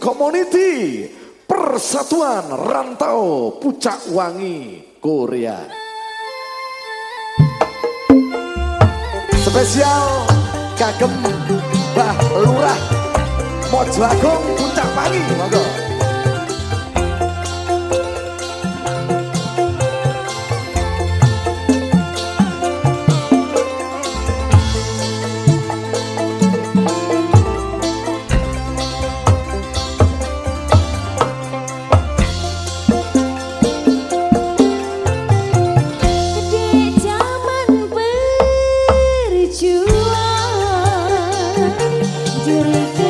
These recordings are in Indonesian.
Community Persatuan Rantau Pucak Wangi Korea. Spesial kagem Mbah Lurah Mojo Agung Pucak Wangi Monggo Spirit.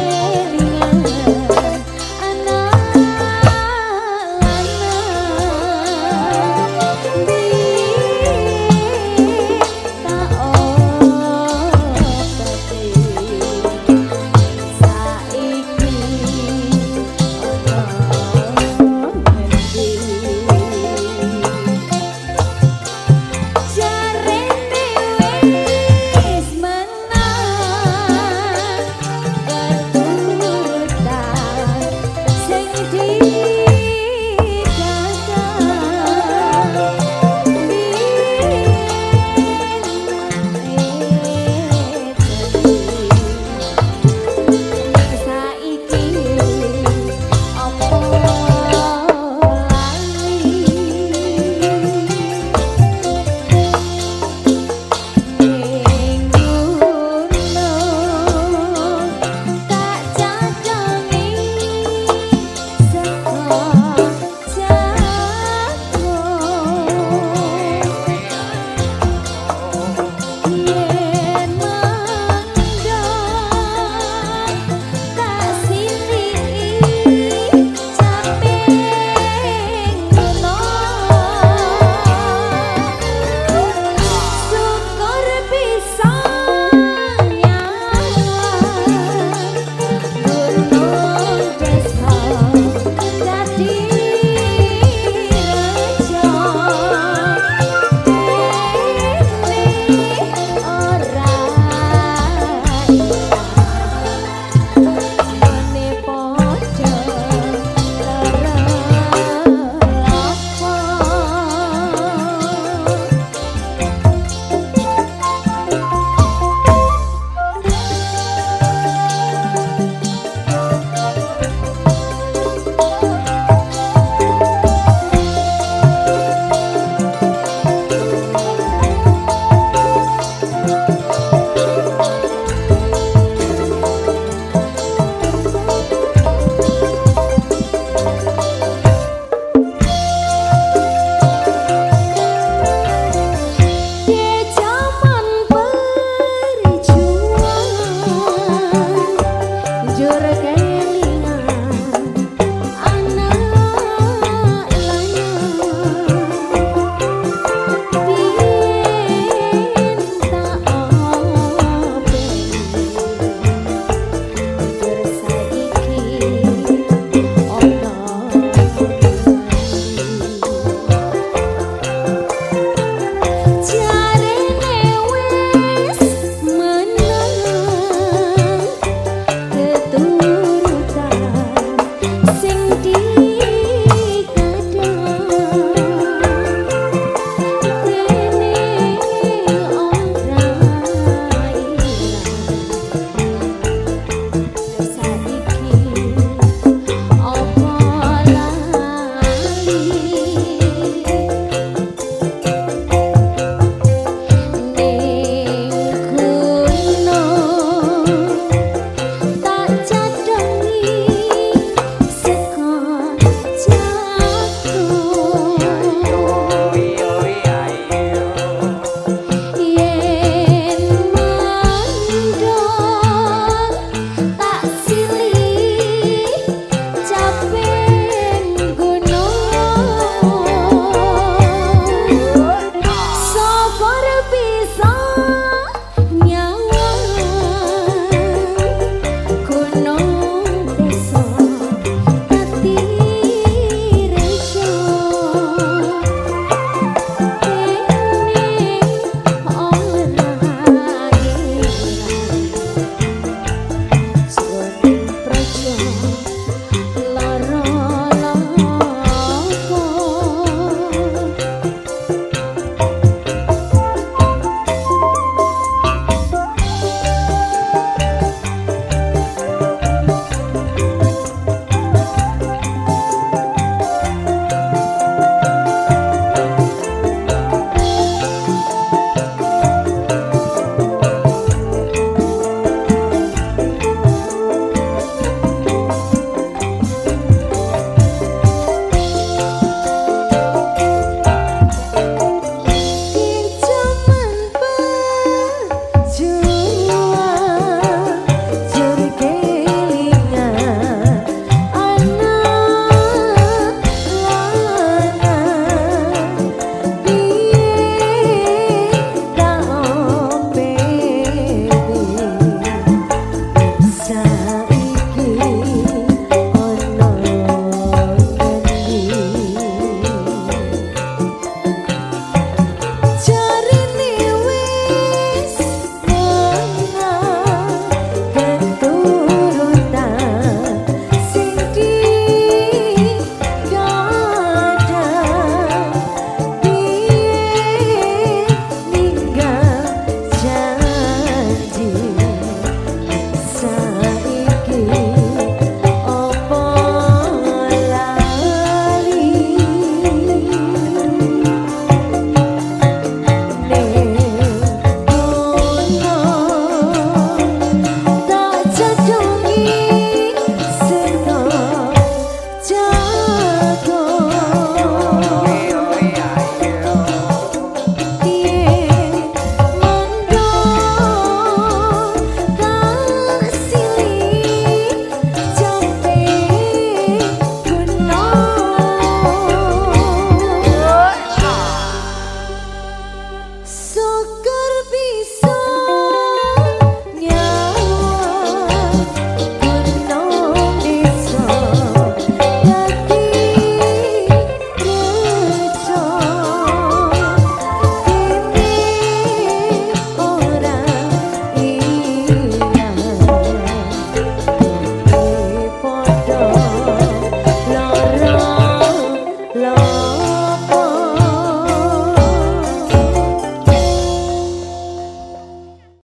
Thank you.